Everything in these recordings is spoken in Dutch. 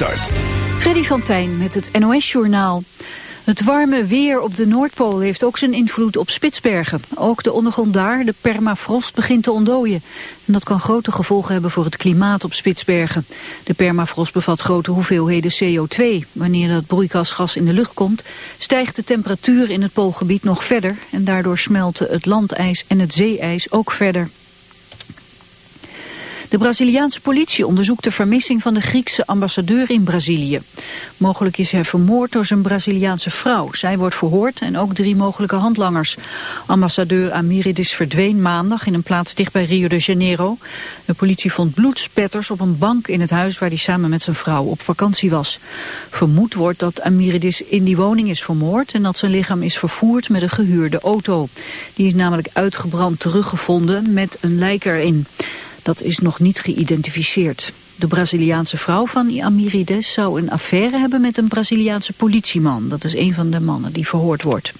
start. Freddy van Tijn met het NOS-journaal. Het warme weer op de Noordpool heeft ook zijn invloed op Spitsbergen. Ook de ondergrond daar, de permafrost, begint te ontdooien. En dat kan grote gevolgen hebben voor het klimaat op Spitsbergen. De permafrost bevat grote hoeveelheden CO2. Wanneer dat broeikasgas in de lucht komt, stijgt de temperatuur in het poolgebied nog verder. En daardoor smelten het landijs en het zeeijs ook verder. De Braziliaanse politie onderzoekt de vermissing van de Griekse ambassadeur in Brazilië. Mogelijk is hij vermoord door zijn Braziliaanse vrouw. Zij wordt verhoord en ook drie mogelijke handlangers. Ambassadeur Amiridis verdween maandag in een plaats dicht bij Rio de Janeiro. De politie vond bloedspetters op een bank in het huis waar hij samen met zijn vrouw op vakantie was. Vermoed wordt dat Amiridis in die woning is vermoord en dat zijn lichaam is vervoerd met een gehuurde auto. Die is namelijk uitgebrand teruggevonden met een lijk erin. Dat is nog niet geïdentificeerd. De Braziliaanse vrouw van Amirides zou een affaire hebben met een Braziliaanse politieman. Dat is een van de mannen die verhoord wordt.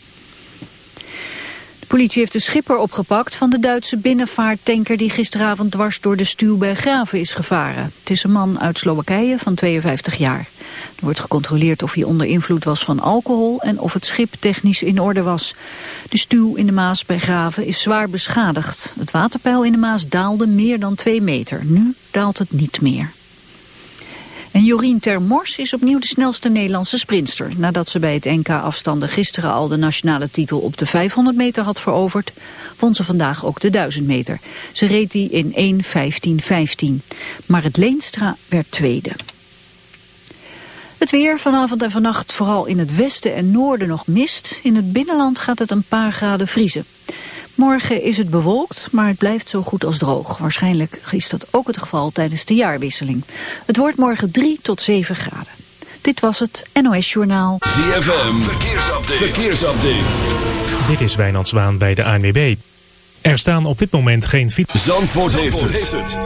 Politie heeft de schipper opgepakt van de Duitse binnenvaarttanker die gisteravond dwars door de stuw bij Graven is gevaren. Het is een man uit Slowakije van 52 jaar. Er wordt gecontroleerd of hij onder invloed was van alcohol en of het schip technisch in orde was. De stuw in de Maas bij Graven is zwaar beschadigd. Het waterpeil in de Maas daalde meer dan twee meter. Nu daalt het niet meer. En Jorien Termors is opnieuw de snelste Nederlandse sprinster. Nadat ze bij het NK-afstanden gisteren al de nationale titel op de 500 meter had veroverd, won ze vandaag ook de 1000 meter. Ze reed die in 1.15.15. Maar het Leenstra werd tweede. Het weer vanavond en vannacht vooral in het westen en noorden nog mist. In het binnenland gaat het een paar graden vriezen. Morgen is het bewolkt, maar het blijft zo goed als droog. Waarschijnlijk is dat ook het geval tijdens de jaarwisseling. Het wordt morgen 3 tot 7 graden. Dit was het NOS Journaal. ZFM, verkeersupdate. verkeersupdate. Dit is Wijnand Zwaan bij de ANWB. Er staan op dit moment geen fiets. Zandvoort, Zandvoort heeft, het.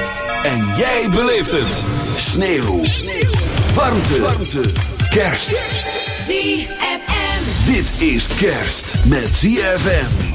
En jij beleeft het. Sneeuw. Sneeuw. Warmte. Warmte. Kerst. ZFM. Dit is kerst met ZFM.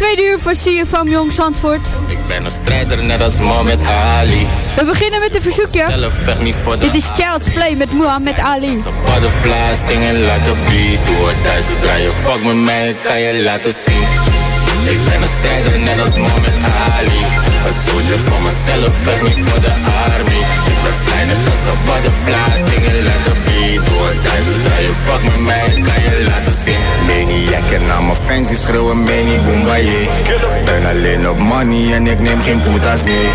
Tweede uur van CFM Jong Zandvoort. Ik ben een strijder net als Mohammed Ali. We beginnen met een verzoekje. Dit is Child's Play met Muhammad Ali. Butterflies, dingen laten beat. Doe het thuis, je fuck met mij, kan je laten zien. Ik ben een strijder net als Mohammed Ali. Een soldier voor mezelf, vecht niet voor de army. Ik ben als een butterflies, dingen laten beat. Thuis, zodra je fuck met mij, kan je laten zien. Maniac en al mijn fans die schreeuwen Manny Boombaye. Ben alleen op money en ik neem geen poetas mee.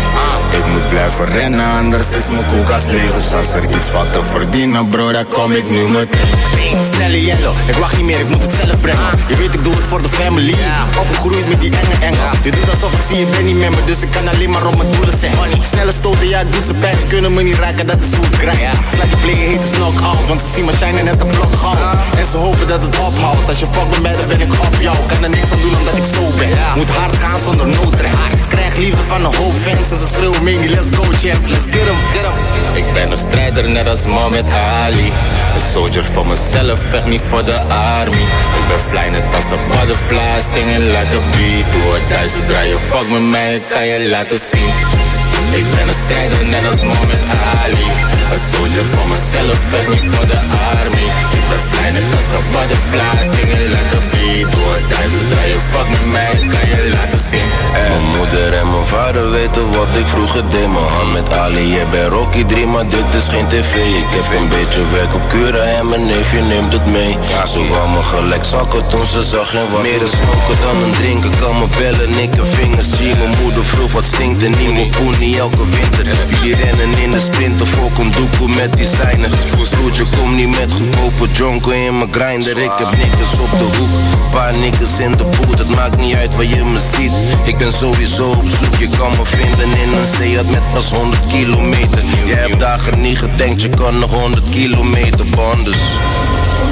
Ik moet blijven rennen, anders is mijn koelkast leeg. Dus als er iets valt te verdienen, bro, dan kom ik nu meteen. Snelle yellow, ik wacht niet meer, ik moet het zelf brengen. Je weet, ik doe het voor de family. Opgegroeid met die enge engel. Je doet alsof ik zie je ben niet meer, maar dus ik kan alleen maar op mijn doelen zijn. Snelle stoten, ja, doe ze pijn. Ze kunnen me niet raken, dat is hoe ik krijg. Sluit die player heet is knock-out, want ze zien me shinen net een vlog goud. En ze hopen dat het ophoudt. Als je fuck met mij, dan ben ik op jou. Kan er niks aan doen omdat ik zo ben. Moet hard gaan zonder noodrem. Ik krijg liefde van een hoop fans en ze schreeuwen mee, let's go champ, let's get em, get em. Ik ben een strijder net als Mohammed Ali. Een soldier voor mezelf, vecht niet voor de army. Ik ben fly net als een butterfly, dingen laten beat. Doe het thuis, zodra je fuck met mij, kan je laten zien. Ik ben een strijder net als Mohammed Ali. Een soldier voor mezelf, vecht niet voor de army. Ik ben fly net als een butterfly, dingen zodra je fuck met mij, kan je laten zien. Mijn moeder en mijn vader weten wat ik vroeger deed. Mijn hand met Ali, jij bent Rocky 3, maar dit is geen tv. Ik heb een beetje werk op Cura en mijn neefje neemt het mee. Ze wou me gelijk zakken toen ze zag en wat Meer smoken dan een drinken, kan me bellen, ik heb vingers zien. Mijn moeder vroeg wat stinkt een nieuwe poenie elke winter. Jullie rennen in de sprinter, voor een doekoe met designer. Broertje, kom niet met goedkope jonko in mijn grinder. Ik heb nikkers op de hoek, paar nikkers in de boot. Het maakt niet uit waar je me ziet. Ik ben sowieso op zoek, je kan me vinden in een Seat met pas 100 kilometer. Jij hebt dagen niet gedenkt, je kan nog 100 kilometer banden.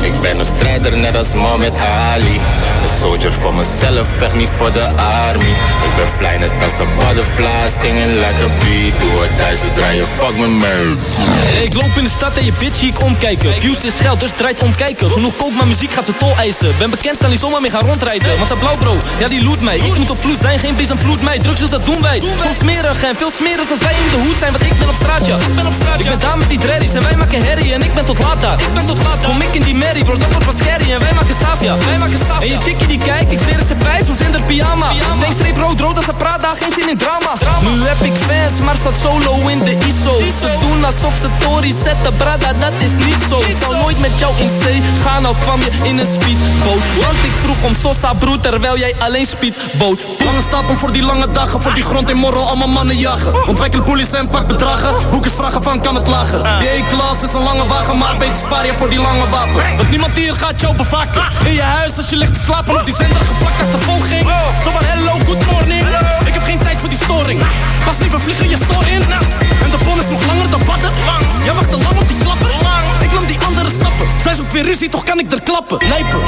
Ik ben een strijder net als Mohammed Ali. Een soldier voor mezelf, vecht niet voor de army. Ik ben fly net als een butterfly, dingen laten beat. Doe thuis zodra je fuck met mij. Ik loop in de stad en je bitch zie ik omkijken. Views is geld, dus draait omkijken. Genoeg kook, maar muziek gaat ze tol eisen. Ben bekend, kan niet zomaar mee gaan rondrijden. Want dat blauwbro, ja die loot mij. Ik moet op vloed zijn, geen bezem vloed mij. Drugs, dus dat doen wij. Soms smerig en veel smerig als wij in de hoed zijn. Want ik ben op straat, ja. Ik ben op straat, Ik ben daar met die dreddies en wij maken herrie. En ik ben tot laat daar. Ik ben tot laat Kom ik in die merrie, bro, dat wordt pas scary. En wij maken savia. Wij maken savia. En je chickie die kijkt, ik zweer het ze pijs, hoe in de pyjama. Denk streep rood, rood als ze praat, daar geen zin in drama. Nu heb ik fans, maar staat solo in de ISO. Ze doen alsof ze Tory zetten, brada, dat is niet zo. Ik zou nooit met jou in zee gaan, nou kwam je in een speedboot. Want ik vroeg om Sosa broer, terwijl jij alleen speedboot. Lange stapel voor die lange dagen, voor die grond in morrel, allemaal mannen jagen. Ontwikkel police en pak bedragen, boekers vragen van kan het lager. Die E-klas is een lange wagen, maar beter spaar je voor die lange wapen. Want niemand hier gaat jou bevaken. In je huis als je ligt te slapen, of die zender geplakt achtervolging. Zo van hello, good morning. Ik heb geen tijd voor die storing. Pas liever vliegen je stoor in. En de bon is nog langer dan batten. Jij wacht te lang op die klappen. Ik nam die andere stappen. Zij zoekt weer ruzie, toch kan ik er klappen. Lijpen.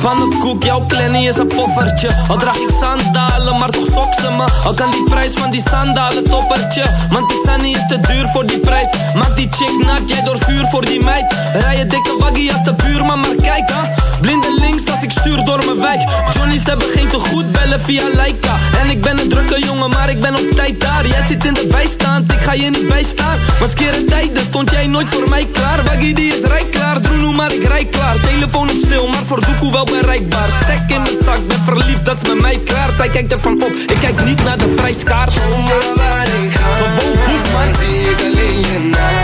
Pannenkoek, jouw klennie is een poffertje. Al draag ik sandalen, maar toch sok ze me. Al kan die prijs van die sandalen toppertje. Want die sunny is te duur voor die prijs. Maak die chick nat, jij door vuur voor die meid. Rij je dikke waggie als de buurman, maar kijk ha Blinde links als ik stuur door mijn wijk. Johnny's hebben geen te goed bellen via Leica. En ik ben een drukke jongen, maar ik ben op tijd daar. Jij zit in de bijstand, ik ga je niet bijstaan. Maar skere tijden stond jij nooit voor mij klaar. Waggie die is rijk klaar, Droe maar ik rijk klaar Telefoon op stil, maar voor doekoe wel bereikbaar. Stek in mijn zak, ben verliefd, dat is met mij klaar. Zij kijkt ervan op, ik kijk niet naar de prijskaart. Zonder waar ik ga, Gewoon hoef man zie ik alleen je naam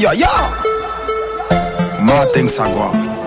Ja, ja. Martin Sagwa. Gas.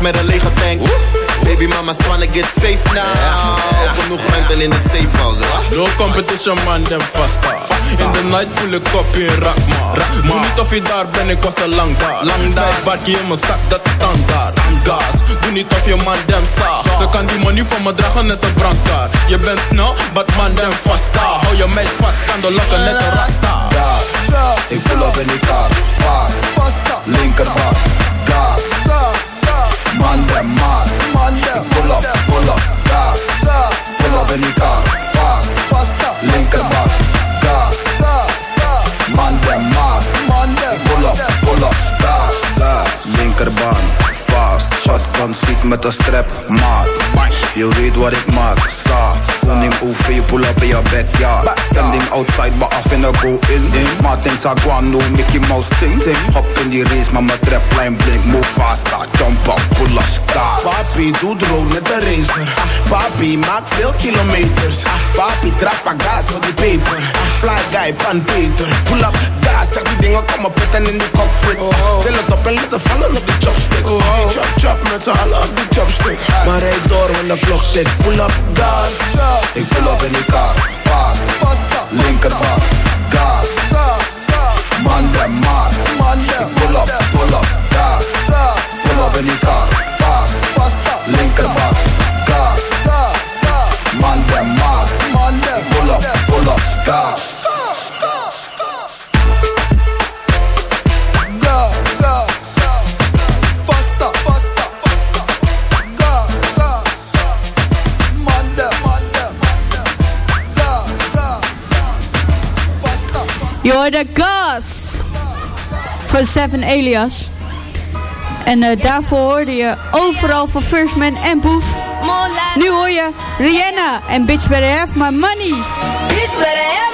Bent met een lege tank. Baby mama's trying to get safe now. Genoeg ruimte in de safe house. No competition man, them faster. In the night pull ik op in rak maar. Doe niet of je daar ben, ik was al lang daar. Lang daar. Bakje in mijn zak, dat is standaard. Gas, doe niet of je man dem saag. Ze kan die money van me dragen net een brandkaart. Je bent snel, but man dem vast Hou je meid vast, kan de lokken net een rasta. Ik pull op in die car. Fast, linkerbak. Gas, man dem maat. Ik pull up, pull up. Gas, pull op in die car. Fast, linkerbak. Gas, man dem maat. Ik pull up, pull up. Gas, linkerbaan. Fast, shotgun ziet met een strap. Maat, je weet wat ik maak. Saaf Funding OV, pull up in your backyard. Standing outside, but off in a go in. Martin Saguano, Mickey Mouse ting. Hop in the race, mijn trap line blink. Move faster, jump up, pull up, start. Papi doet rood met de racer. Papi maakt veel kilometers. Papi trap a gas voor die paper. Fly guy, pan Peter. Pull up, gas, zeg die dingen komen pitten in de cockpit. Oh. Til het op en laten vallen op de chopstick. Oh. Chop, chop, met z'n allen op de chopstick. Maar rijd door, want de klok tikt. Pull up, gas. Ik pull op in die car, fast, linkerbak, gas. Man dem maat, ik pull up, pull up, gas. Pull op in die car, fast, linkerbak, gas. Man dem maat, ik pull up, pull up, gas. Je hoorde Gas van Seven Alias. En uh, daarvoor hoorde je overal van First Man en Boef. Nu hoor je Rihanna en Bitch Better Have My Money. Bitch better have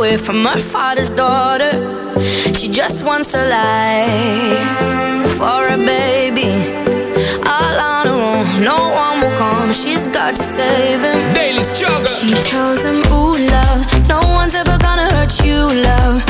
away from her father's daughter. She just wants a life for a baby. All on her own, no one will come. She's got to save him. Daily struggle. She tells him, Ooh, love, no one's ever gonna hurt you, love.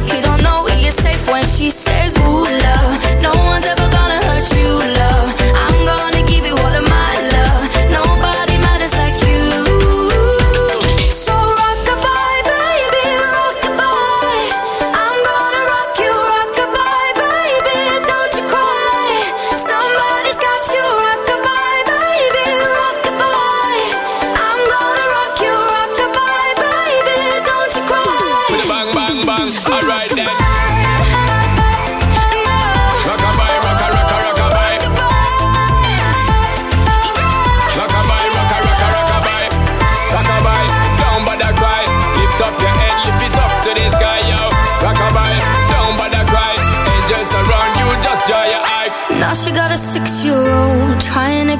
when she says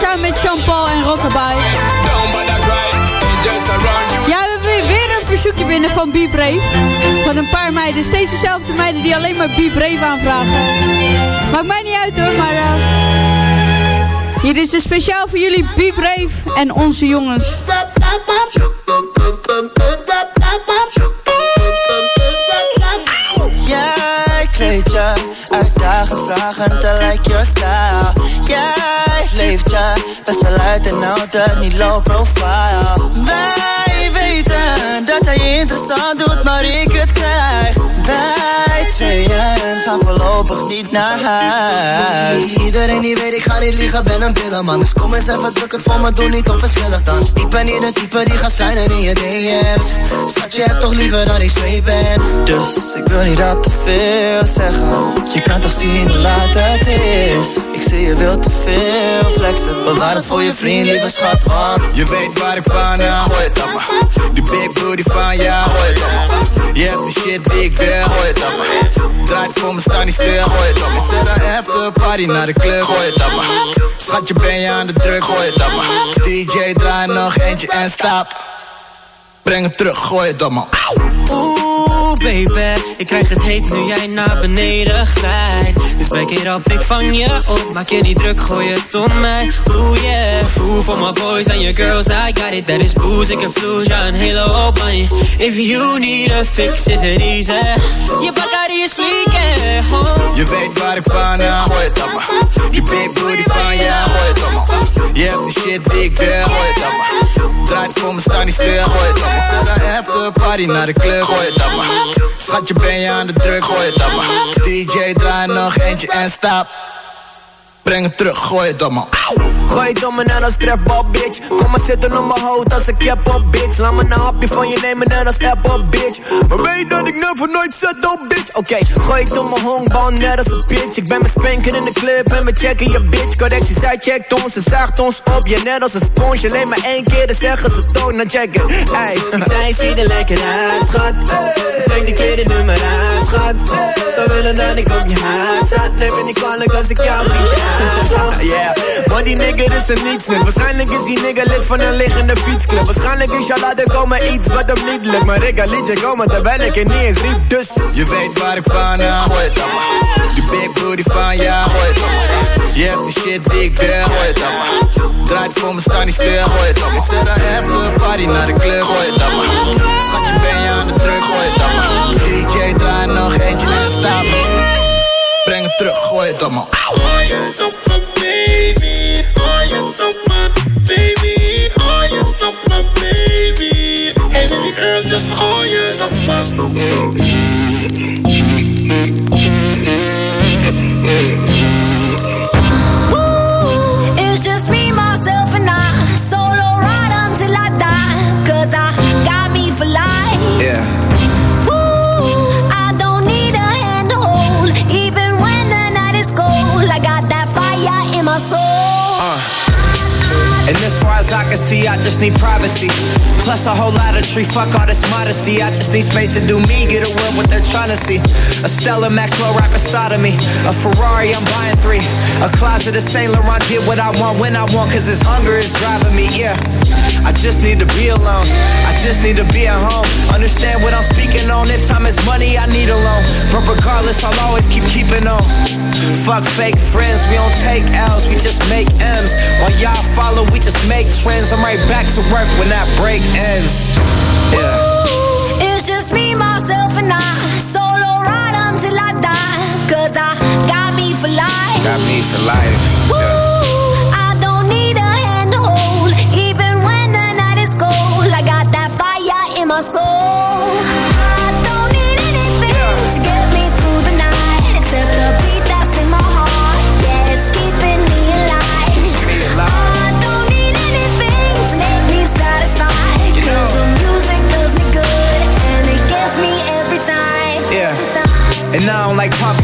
Samen met Jean-Paul en Rockabye. Ja, we hebben weer- een verzoekje binnen van Be Brave. Van een paar meiden. Steeds dezelfde meiden die alleen maar Be Brave aanvragen. Maakt mij niet uit hoor, maar... eh, hier is dus speciaal voor jullie Be Brave en onze jongens. Jij kleed je uitdagend, vragend, te lijkt je je best wel uit en altijd niet low profile. Wij weten dat hij interessant doet, maar ik het krijg. Wij niet naar huis. Iedereen die weet, ik ga niet liegen, ben een billenman. Dus kom eens even drukker voor me, doe niet onverschillig dan. Ik ben niet de type die gaat zijn in je DM's. Schat, je hebt toch liever dat ik straight ben. Dus ik wil niet dat te veel zeggen. Je kan toch zien hoe laat het is. Ik zie je wil te veel flexen. Bewaar het voor je vriend, lieve schat, want Je weet waar ik van hou. Gooi het. Die big booty van jou. Gooi het me. Je hebt de shit die ik wil. Gooi het. Draait voor me, sta niet stil. Gooi het op me. Zet een after party naar de club. Gooi het op me. Schatje, ben je aan de druk? Gooi het op me. DJ, draai nog eentje en stop. Breng hem terug, gooi het op me. Oeh, baby, ik krijg het heet nu jij naar beneden glijdt. Dus back it up, ik vang je op. Maak je niet druk, gooi het om mij. Oeh, yeah, fool for my boys and your girls, I got it. That is booze, ik heb vloes, ja, een hele hoop money. If you need a fix, is it easy. Je Bacardi is fleeken, oh. Je weet waar ik van hou. Gooi het op me. Die big booty van jou. Gooi het op me. Je hebt de shit die ik wil. Gooi het op me. Draait voor me, sta niet stil. Gooi het op Zet een after party naar de club. Gooi het op me. Schatje, ben je aan de druk? Gooi het me. DJ, draai nog eentje en stop. Breng hem terug, gooi het op me. Gooi het om me net als trefbal, bitch. Kom maar zitten op mijn hoofd als ik heb op, bitch. Laat me een hapje van je nemen net als apple, bitch. Maar weet dat ik never nooit zet op, bitch. Oké, gooi het om mijn honkbal net als een bitch. Ik ben met spanker in de club en we checken je bitch. Correctie, zij checkt ons, ze zaagt ons op. Je net als een sponsje, alleen maar één keer Dan zeggen ze toon, nou checken Ey, ik zei, zie er lekker uit, schat. Denk de kleren nu maar uit, schat. Zou willen dat ik op je huid zat. Neem me niet kwalijk als ik jou vriendje Yeah, die nigger is er niets meer Waarschijnlijk is die nigger lid van een liggende fietsclub Waarschijnlijk is jou laten komen iets wat hem niet lukt Maar ik ga liedje komen terwijl ik er niet eens riep Dus Je weet waar ik van hou. Die big booty van me. Je hebt de shit die ik wil. Draait voor me, sta niet stil. Me. Zet een after party naar de club. Schatje, ben je aan de druk? DJ, draai nog eentje en stop. Breng hem terug, gooi het op me. Auw. baby. Oh, you're so my baby. Oh, you're so my baby. Hey, baby girl, just oh, you're so Woo, it's just me, myself, and I. Solo ride until I die. Cause I got me for life. Yeah. And as far as I can see, I just need privacy. Plus a whole lot of tree, fuck all this modesty. I just need space to do me, get away with what they're trying to see. A Stella Maxwell right beside of me. A Ferrari, I'm buying three. A closet of Saint Laurent, get what I want when I want, cause this hunger is driving me, yeah. I just need to be alone. I just need to be at home. Understand what I'm speaking on. If time is money, I need a loan. But regardless, I'll always keep keeping on. Fuck fake friends, we don't take L's, we just make M's. While y'all follow, we just make trends. I'm right back to work when that break ends. Yeah. It's just me, myself, and I. Solo ride until I die. Cause I got me for life. Got me for life. I don't like talking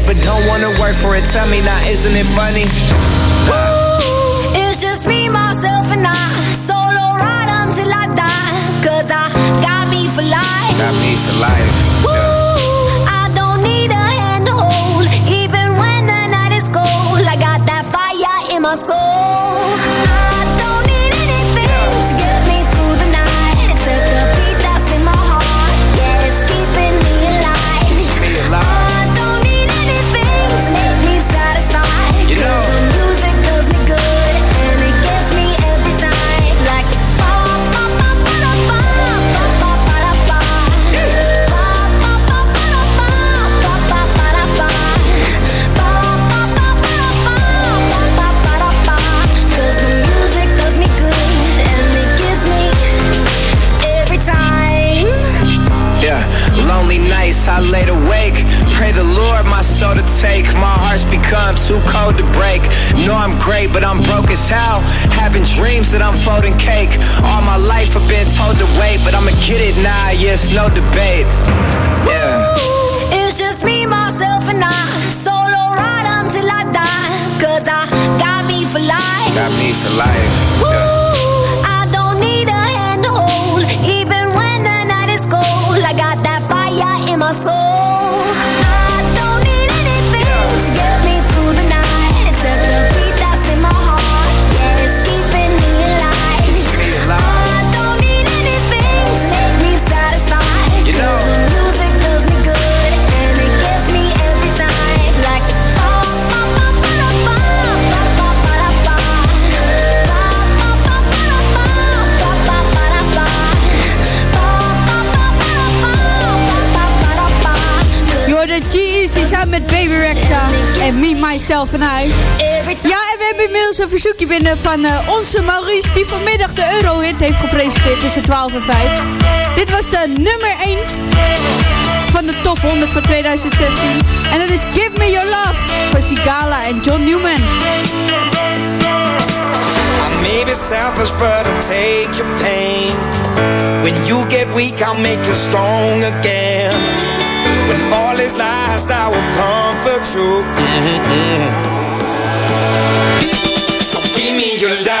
but don't wanna work for it. Tell me now, isn't it funny? Ooh, it's just me, myself, and I. Solo ride until I die. Cause I got me for life. Got me for life. Ooh, I don't need a hand to hold. Even when the night is cold, I got that fire in my soul. But I'm broke as hell. Having dreams that I'm folding cake. All my life I've been told to wait, but I'ma get it now. Yes, no debate. Yeah. It's just me, myself, and I. Solo ride until I die. Cause I got me for life. Got me for life. Ooh, I don't need a hand to hold. Even when the night is cold, I got that fire in my soul. Baby Rexa en Me, Myself en I. Ja, en we hebben inmiddels een verzoekje binnen van eh, onze Maurice... die vanmiddag de Eurohit heeft gepresenteerd tussen 12 en 5. Dit was de nummer 1 van de top 100 van 2016. En dat is Give Me Your Love van Sigala en John Newman. I may be selfish, but I'll take your pain. When you get weak, I'll make you strong again. When all is lost, I will comfort you. Mm-mm. So give me your love.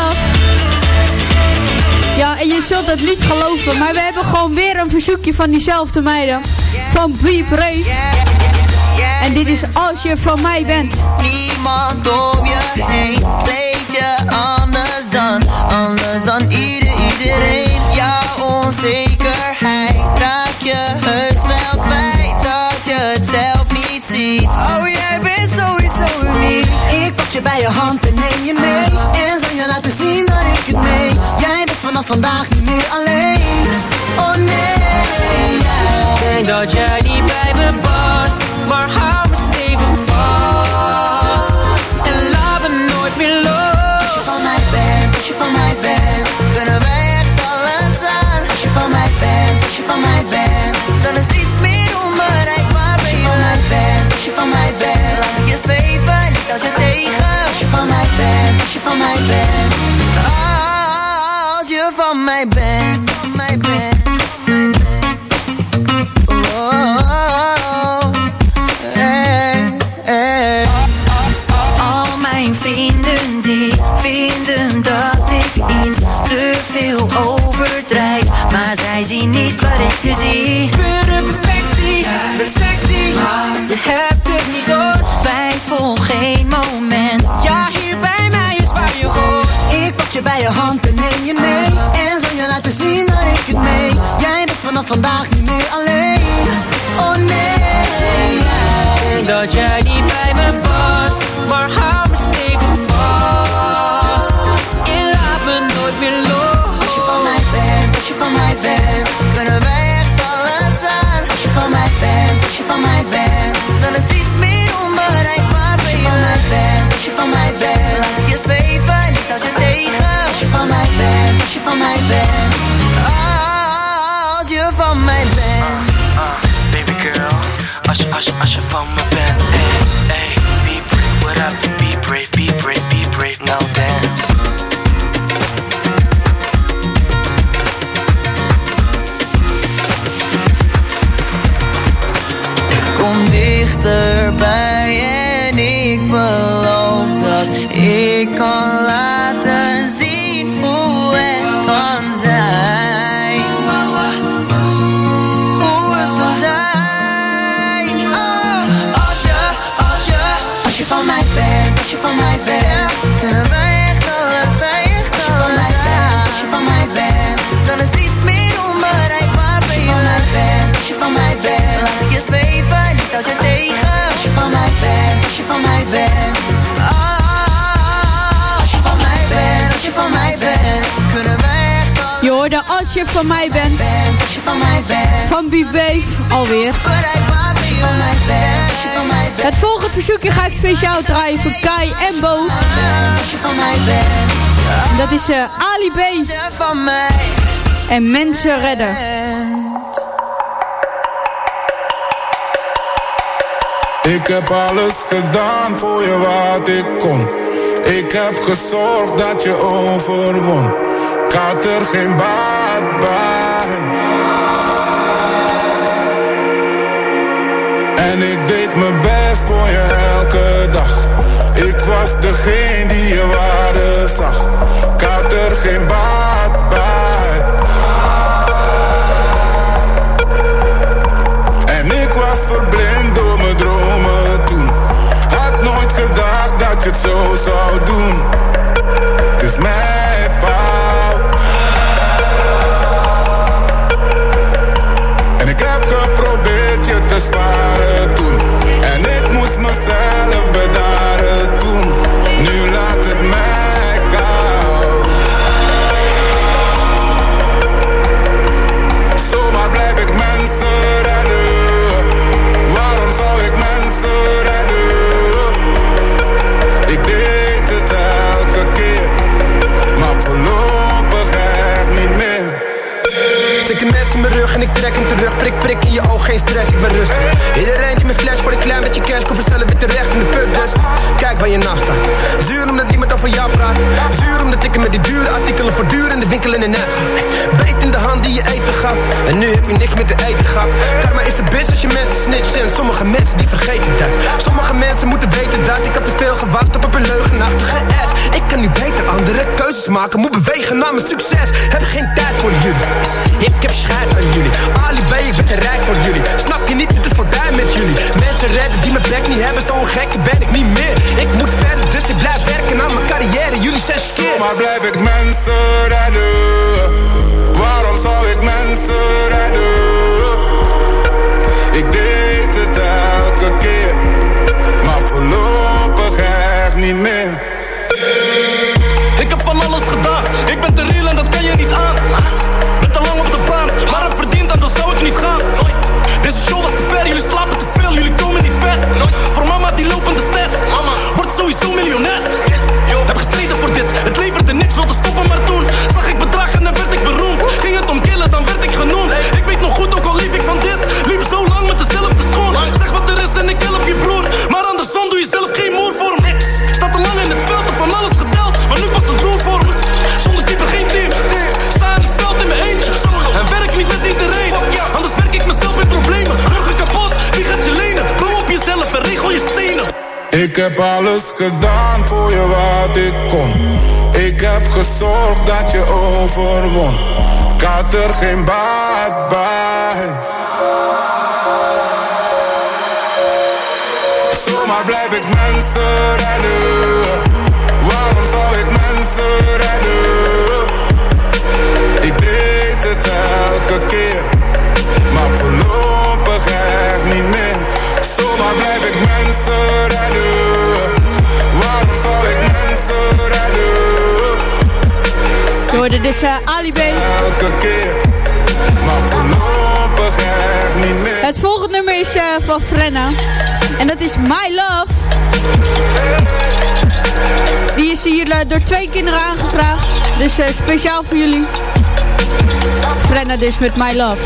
Je zult het niet geloven, maar we hebben gewoon weer een verzoekje van diezelfde meiden. Van Be Brave. En dit is Als je van mij bent. Niemand om je heen kleed je anders dan, anders dan ieder, iedereen. Jouw onzekerheid raak je heus wel kwijt dat je het zelf niet ziet. Oh, jij bent sowieso uniek. Ik pak je bij je hand en neem je mee En zal je laten zien dat ik het meen Jij vandaag niet meer alleen Oh nee Denk dat jij niet bij me past, maar hou me stevig vast. En laat me nooit meer los. Als je van mij bent, als je van mij bent Kunnen wij echt alles aan? Als je van mij bent, als je van mij bent Dan is niets meer onbereikbaar bij je. Als je van mij bent, als je van mij bent Laat ik je zweven, niet als je tegen. Als je van mij bent, als je van mij bent Als je van mij bent, van mij bent. Denk dat Als je van mij bent. Van Brave alweer. Het volgende verzoekje ga ik speciaal draaien voor Kai en Bo. Dat is eh, Ali B. En mensen redden. Ik heb alles gedaan voor je wat ik kon. Ik heb gezorgd dat je overwon. Er geen baat bij. En ik deed mijn best voor je elke dag. Ik was degene die je waarde zag. Had er geen baat geen stress, ik ben rustig. Iedereen die me flash voor een klein beetje cash, komt vanzelf weer terecht in de put. Dus kijk waar je naast staat. Zuur omdat niemand over jou praat. Zuur omdat ik met die dure artikelen voortdurend de winkel in de net ga. De die je eten gaf. En nu heb je niks meer te eten gehad. Karma is de bitch als je mensen snitcht. En sommige mensen die vergeten dat. Sommige mensen moeten weten dat ik had te veel gewacht op een leugenachtige ass. Ik kan nu beter andere keuzes maken. Moet bewegen naar mijn succes. Heb geen tijd voor jullie. Ik heb scheid aan jullie. Ali B, ik ben te rijk voor jullie. Snap je niet, het is voorbij met jullie. Mensen redden die mijn bek niet hebben. Zo'n gekke ben ik niet meer. Ik moet verder, dus ik blijf werken aan mijn carrière. Jullie zes keer. Maar blijf ik mensen redden? Mensen redden? Ik deed het elke keer, maar voorlopig echt niet meer. Heb alles gedaan voor je wat ik kon. Ik heb gezorgd dat je overwon. Ik er geen baat bij. Je hoorde dus uh, Ali B. Elke keer, maar voorlopig echt niet meer. Het volgende nummer is eh, van Frenna. En dat is My Love. Die is hier eh, door twee kinderen aangevraagd. Dus eh, speciaal voor jullie. Frenna dus met My Love.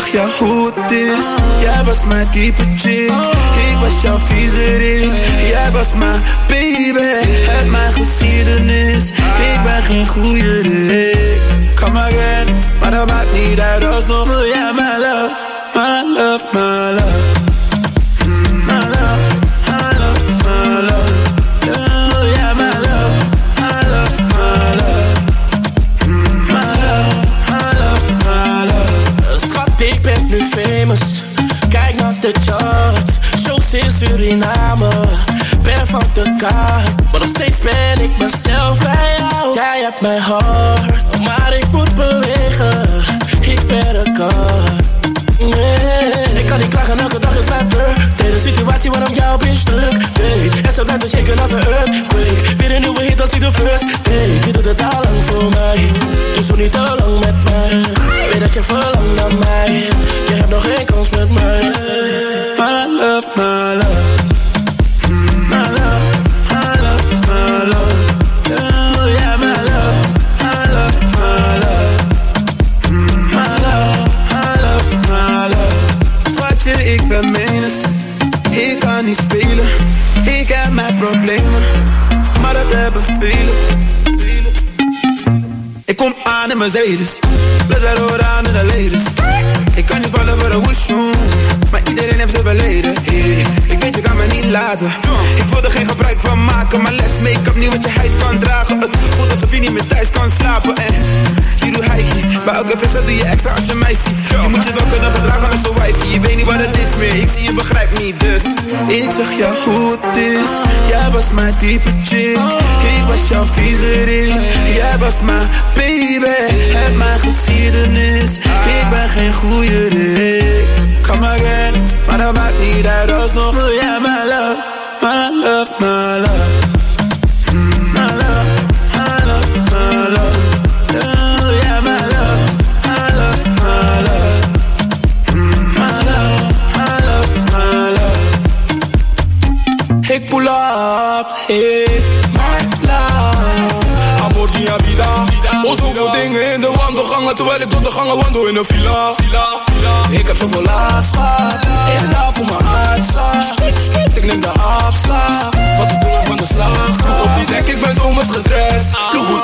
Zeg jou hoe het is. Jij was mijn type chick Ik was jouw viezerik Jij was mijn baby. Het mijn geschiedenis. Ik ben geen goede Rick Come again Maar dat maakt niet uit. Alsnog Wil jij my love, kaart. Maar nog steeds ben ik mezelf bij jou. Jij hebt mijn hart. Maar ik moet bewegen. Ik ben een. Nee, ik kan niet klagen, elke dag is beter. Deze situatie waarom jouw bitch druk nee. En ze blijft shaken als een earthquake Weer een nieuwe hit als ik de first take Je doet het al lang voor mij Dus doe niet te lang met mij Weet dat je verlangt naar mij Mercedes. Dat horen aan in de ladies Ik kan niet vallen voor een woeshoe Maar iedereen heeft zijn verleden Ik wil er geen gebruik van maken Maar les make-up niet wat je huid kan dragen. Het voelt alsof je niet meer thuis kan slapen En je doet hikey Bij elke visser doe je extra als je mij ziet. Je moet je wel kunnen gedragen als een wifey Je weet niet wat het is meer. Ik zie je begrijpt niet dus Ik zeg jou hoe het is. Jij was mijn type chick Ik was jouw viezerik Jij was mijn baby Heb mijn geschiedenis. Ik ben geen goede Rick Come again Maar dat maakt niet uit alsnog love, my love, my love. My love, my love, my love. Wil jij mijn love, my love, my love. My love, my love, my love. Ik pull up, hey, my love. Amor dia vida. Oh, zoveel dingen in de wandelgangen, terwijl ik door de gangen wandel in een villa. Ik heb zoveel last gehad, ik ga voor mijn hartslag. Ik neem de afslag, wat ik doe van de slag. Vroeg op die dek, ik ben zomers gedrest.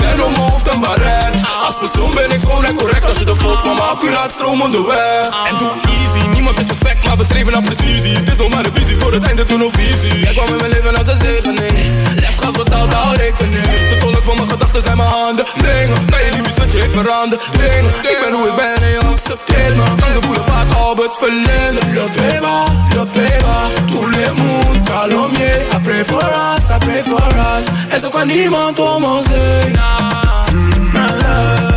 En om mijn hoofd en baret. Als persoon ben ik schoon en correct als je de vloot van mijn accu laat stromen onderweg. En doe easy, niemand is perfect, maar we streven naar precisie. Het is nog maar een visie voor het einde toen nog visie. Jij kwam in mijn leven als een zegening. Lesgas betaald, hou rekening. Van mijn gedachten zijn mijn handen. Dingen, kan je liefjes dat je ik verander. Dingen, ik ben hoe ik ben en je accepteert me. Langs de boulevard Albert Verlinde. Le beba, le beba. Tous les monde, calomnier. I pray for us, I pray for us. En zo kan niemand om ons heen. My love,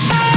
you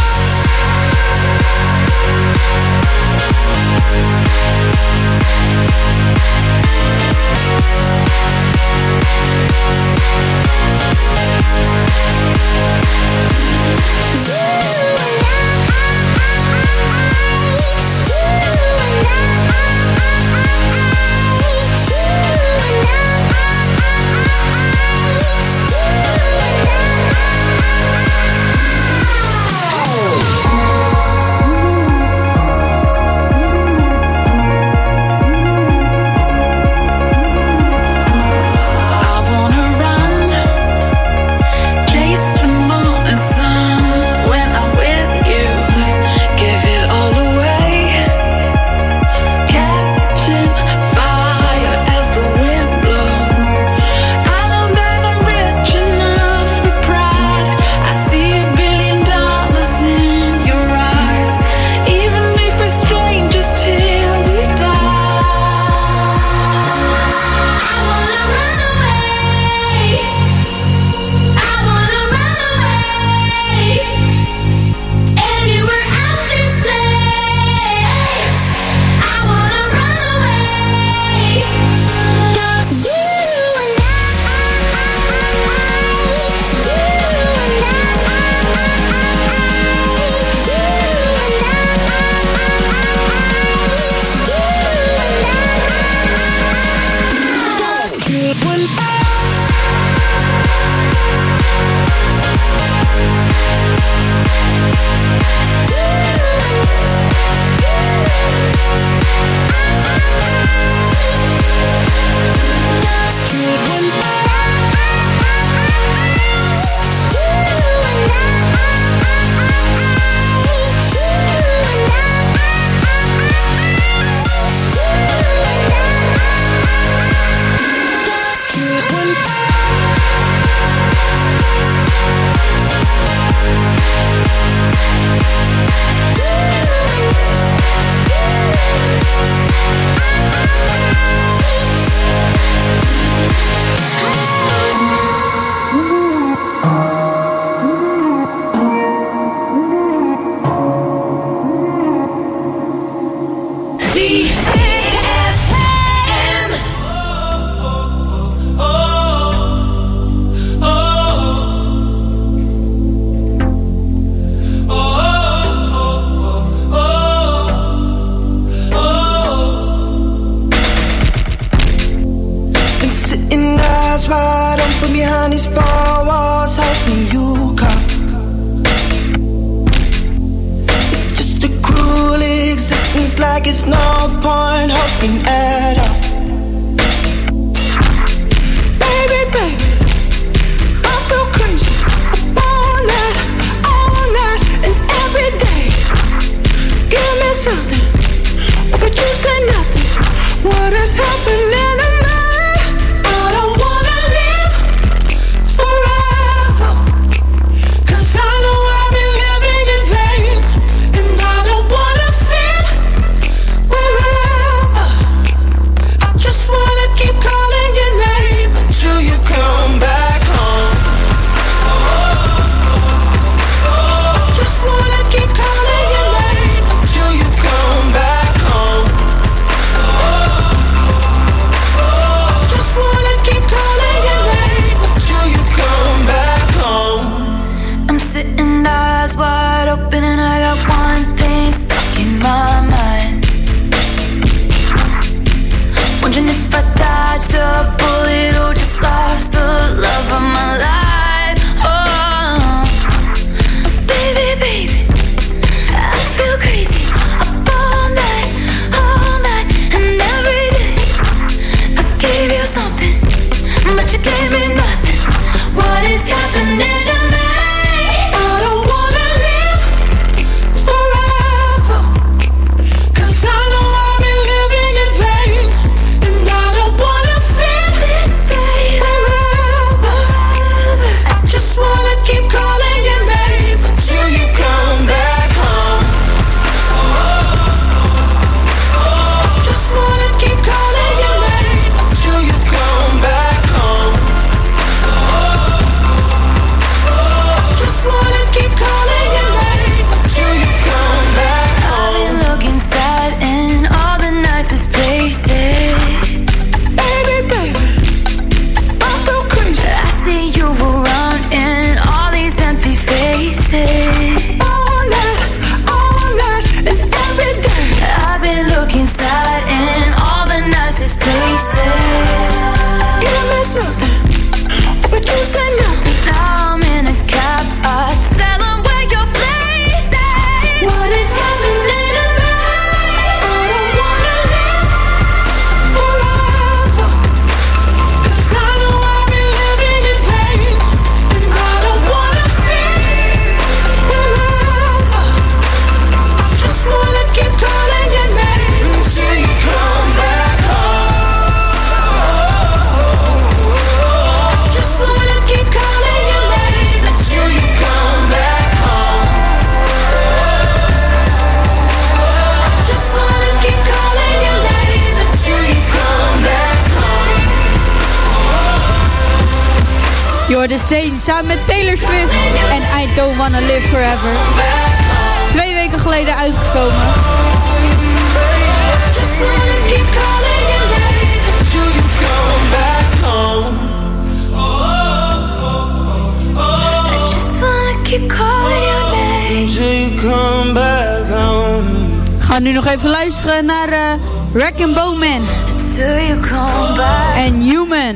Zane samen met Taylor Swift en I Don't Wanna Live Forever. Twee weken geleden uitgekomen. Ga nu nog even luisteren naar eh, uh, Rack and Bowman. En Human.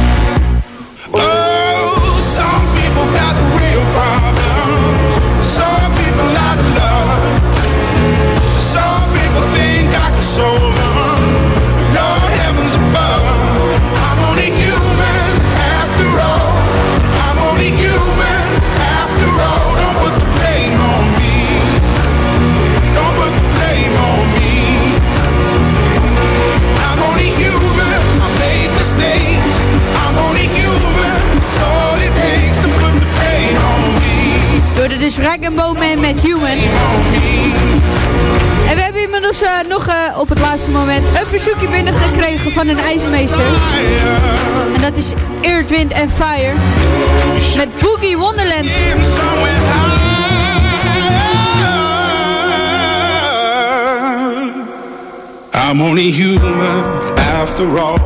Dus Rainbow Man met Human. En we hebben inmiddels eh, nog eh, op het laatste moment een verzoekje binnengekregen van een ijsmeester. En dat is Earth, Wind and Fire. Met Boogie Wonderland. I'm only human after all.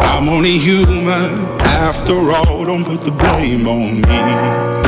I'm only human after all. Don't put the blame on me.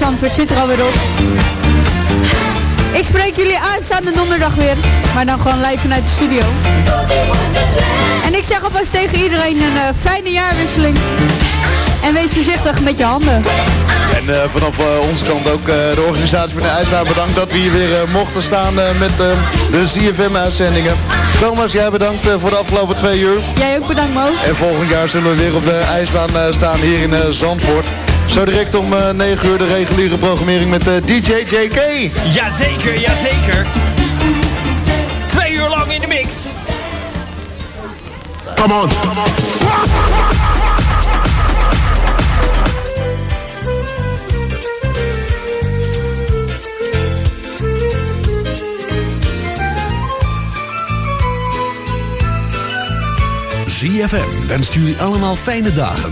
Zandvoort zit er alweer op. Ik spreek jullie aanstaande donderdag weer. Maar dan gewoon live vanuit de studio. En ik zeg alvast tegen iedereen een eh, fijne jaarwisseling. En wees voorzichtig met je handen. En eh, vanaf eh, onze kant ook de organisatie van de IJsbaan bedankt dat we hier weer mochten staan met de CFM-uitzendingen. Thomas, jij bedankt voor de afgelopen twee uur. Jij ook bedankt Mo. En volgend jaar zullen we weer op de ijsbaan staan hier in Zandvoort. Zo direct om eh 9 uur de reguliere programmering met eh, DJ JK. Jazeker, jazeker. Twee uur lang in de mix. Come on. ZFM wenst jullie allemaal fijne dagen.